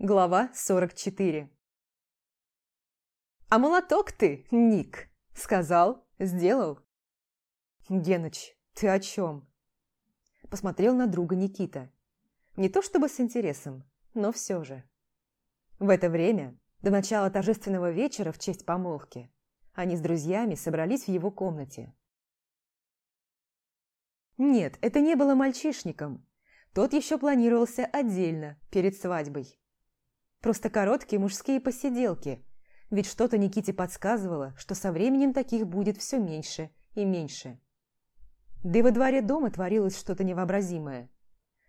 Глава 44 «А молоток ты, Ник!» Сказал, сделал. «Геныч, ты о чем?» Посмотрел на друга Никита. Не то чтобы с интересом, но все же. В это время, до начала торжественного вечера в честь помолвки, они с друзьями собрались в его комнате. Нет, это не было мальчишником. Тот еще планировался отдельно, перед свадьбой. Просто короткие мужские посиделки, ведь что-то Никите подсказывало, что со временем таких будет все меньше и меньше. Да и во дворе дома творилось что-то невообразимое.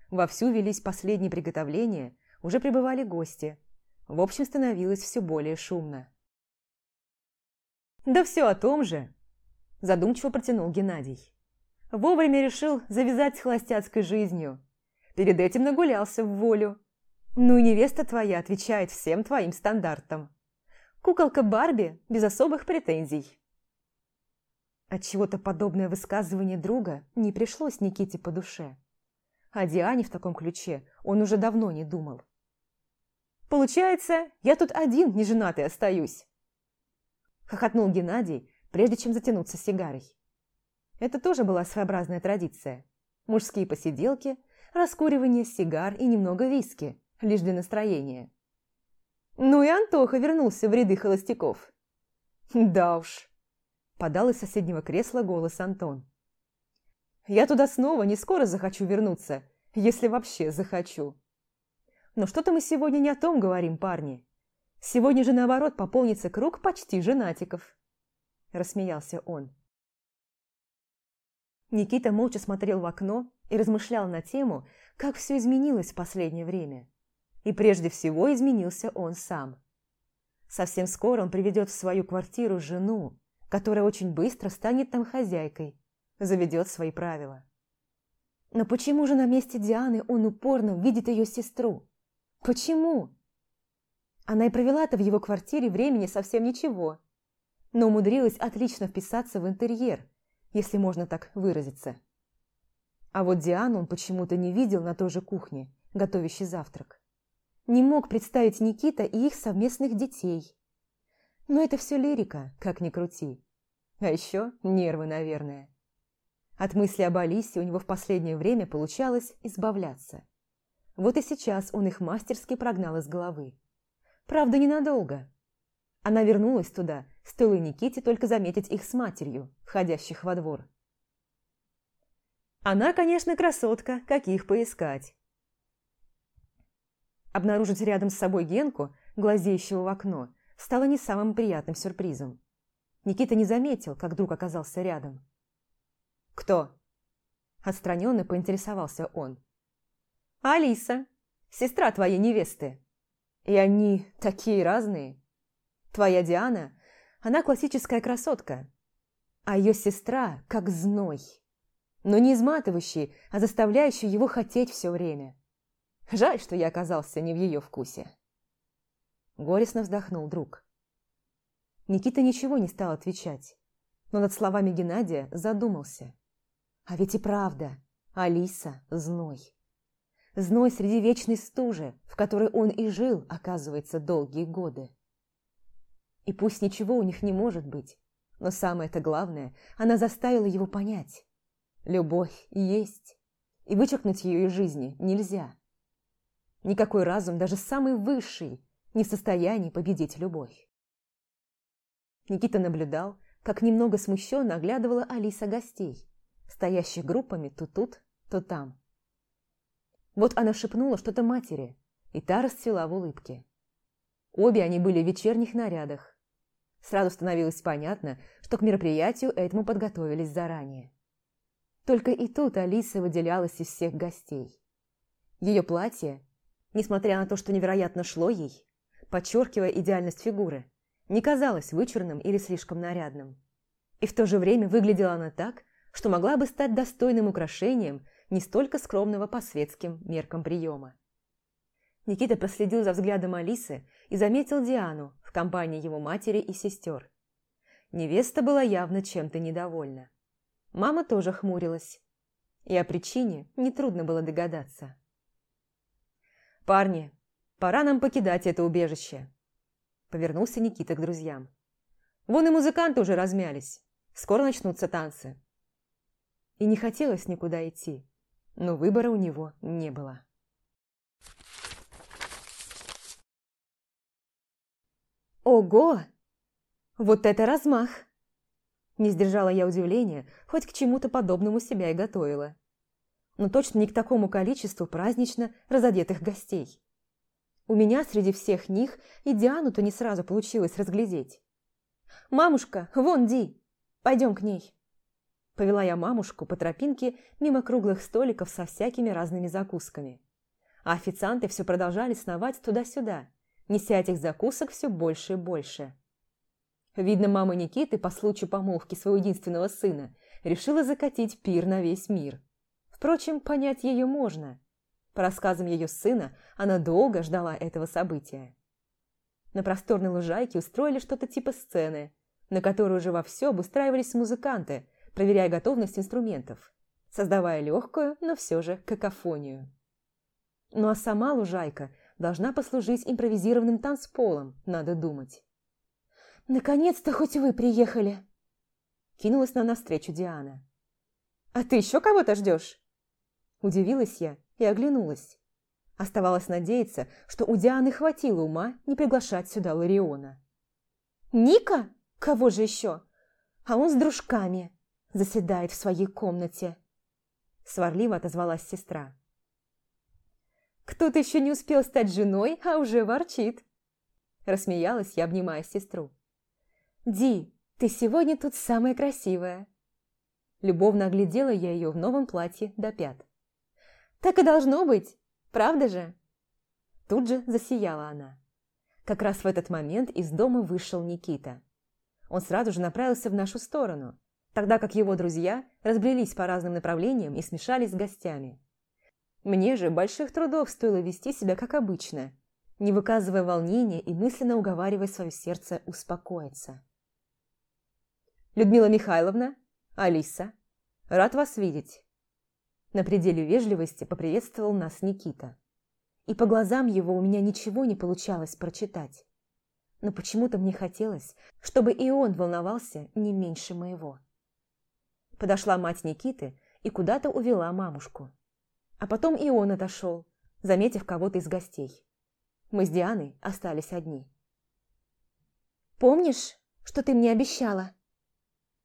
Вовсю велись последние приготовления, уже прибывали гости. В общем, становилось все более шумно. «Да все о том же!» – задумчиво протянул Геннадий. Вовремя решил завязать с холостяцкой жизнью. Перед этим нагулялся в волю. Ну и невеста твоя отвечает всем твоим стандартам. Куколка Барби без особых претензий. Отчего-то подобное высказывание друга не пришлось Никите по душе. О Диане в таком ключе он уже давно не думал. «Получается, я тут один неженатый остаюсь!» Хохотнул Геннадий, прежде чем затянуться сигарой. Это тоже была своеобразная традиция. Мужские посиделки, раскуривание сигар и немного виски, лишь для настроения. Ну и Антоха вернулся в ряды холостяков. Да уж, подал из соседнего кресла голос Антон. Я туда снова не скоро захочу вернуться, если вообще захочу. Но что-то мы сегодня не о том говорим, парни. Сегодня же, наоборот, пополнится круг почти женатиков. Рассмеялся он. Никита молча смотрел в окно и размышлял на тему, как все изменилось в последнее время. И прежде всего изменился он сам. Совсем скоро он приведет в свою квартиру жену, которая очень быстро станет там хозяйкой, заведет свои правила. Но почему же на месте Дианы он упорно видит ее сестру? Почему? Она и провела-то в его квартире времени совсем ничего, но умудрилась отлично вписаться в интерьер, если можно так выразиться. А вот Диану он почему-то не видел на той же кухне, готовящей завтрак не мог представить Никита и их совместных детей. Но это все лирика, как ни крути. А еще нервы, наверное. От мысли об Алисе у него в последнее время получалось избавляться. Вот и сейчас он их мастерски прогнал из головы. Правда, ненадолго. Она вернулась туда, стоило Никите только заметить их с матерью, входящих во двор. Она, конечно, красотка, каких поискать. Обнаружить рядом с собой Генку, глазеющего в окно, стало не самым приятным сюрпризом. Никита не заметил, как друг оказался рядом. «Кто?» Отстраненно поинтересовался он. «Алиса, сестра твоей невесты. И они такие разные. Твоя Диана, она классическая красотка, а ее сестра как зной. Но не изматывающий, а заставляющий его хотеть все время. Жаль, что я оказался не в ее вкусе. Горестно вздохнул друг. Никита ничего не стал отвечать, но над словами Геннадия задумался. А ведь и правда, Алиса – зной. Зной среди вечной стужи, в которой он и жил, оказывается, долгие годы. И пусть ничего у них не может быть, но самое-то главное, она заставила его понять. Любовь есть, и вычеркнуть ее из жизни нельзя. Никакой разум, даже самый высший, не в состоянии победить любовь. Никита наблюдал, как немного смущенно оглядывала Алиса гостей, стоящих группами то тут, то там. Вот она шепнула что-то матери, и та расцвела в улыбке. Обе они были в вечерних нарядах. Сразу становилось понятно, что к мероприятию этому подготовились заранее. Только и тут Алиса выделялась из всех гостей. Ее платье несмотря на то, что невероятно шло ей, подчеркивая идеальность фигуры, не казалась вычурным или слишком нарядным. И в то же время выглядела она так, что могла бы стать достойным украшением не столько скромного по светским меркам приема. Никита проследил за взглядом Алисы и заметил Диану в компании его матери и сестер. Невеста была явно чем-то недовольна. Мама тоже хмурилась. И о причине нетрудно было догадаться. «Парни, Пора нам покидать это убежище. Повернулся Никита к друзьям. Вон и музыканты уже размялись. Скоро начнутся танцы. И не хотелось никуда идти, но выбора у него не было. Ого! Вот это размах! Не сдержала я удивления, хоть к чему-то подобному себя и готовила. Но точно не к такому количеству празднично разодетых гостей. У меня среди всех них и Диану-то не сразу получилось разглядеть. «Мамушка, вон Ди! Пойдем к ней!» Повела я мамушку по тропинке мимо круглых столиков со всякими разными закусками. А официанты все продолжали сновать туда-сюда, неся этих закусок все больше и больше. Видно, мама Никиты по случаю помолвки своего единственного сына решила закатить пир на весь мир. Впрочем, понять ее можно. По рассказам ее сына, она долго ждала этого события. На просторной лужайке устроили что-то типа сцены, на которой уже вовсю обустраивались музыканты, проверяя готовность инструментов, создавая легкую, но все же какофонию. Ну а сама лужайка должна послужить импровизированным танцполом, надо думать. «Наконец-то хоть вы приехали!» Кинулась на навстречу Диана. «А ты еще кого-то ждешь?» Удивилась я и оглянулась. Оставалось надеяться, что у Дианы хватило ума не приглашать сюда Лариона. «Ника? Кого же еще? А он с дружками. Заседает в своей комнате». Сварливо отозвалась сестра. Кто-то еще не успел стать женой, а уже ворчит. Рассмеялась я, обнимая сестру. «Ди, ты сегодня тут самая красивая!» Любовно оглядела я ее в новом платье до пят. «Так и должно быть, правда же?» Тут же засияла она. Как раз в этот момент из дома вышел Никита. Он сразу же направился в нашу сторону, тогда как его друзья разбрелись по разным направлениям и смешались с гостями. Мне же больших трудов стоило вести себя как обычно, не выказывая волнения и мысленно уговаривая свое сердце успокоиться. «Людмила Михайловна, Алиса, рад вас видеть!» На пределе вежливости поприветствовал нас Никита. И по глазам его у меня ничего не получалось прочитать. Но почему-то мне хотелось, чтобы и он волновался не меньше моего. Подошла мать Никиты и куда-то увела мамушку. А потом и он отошел, заметив кого-то из гостей. Мы с Дианой остались одни. «Помнишь, что ты мне обещала?»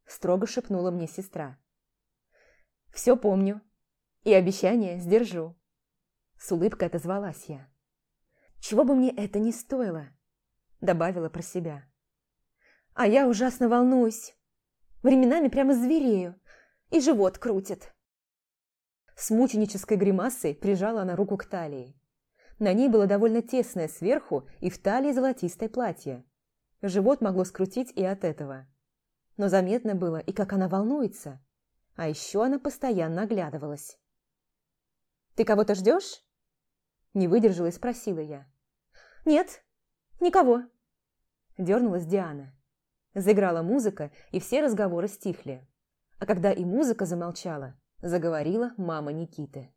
Строго шепнула мне сестра. «Все помню. И обещание сдержу». С улыбкой отозвалась я. «Чего бы мне это ни стоило?» Добавила про себя. «А я ужасно волнуюсь. Временами прямо зверею. И живот крутит». С мученической гримасой прижала она руку к талии. На ней было довольно тесное сверху и в талии золотистое платье. Живот могло скрутить и от этого. Но заметно было и как она волнуется. А еще она постоянно оглядывалась. «Ты кого-то ждешь?» Не выдержала и спросила я. «Нет, никого», – дернулась Диана. Заиграла музыка, и все разговоры стихли. А когда и музыка замолчала, заговорила мама Никиты.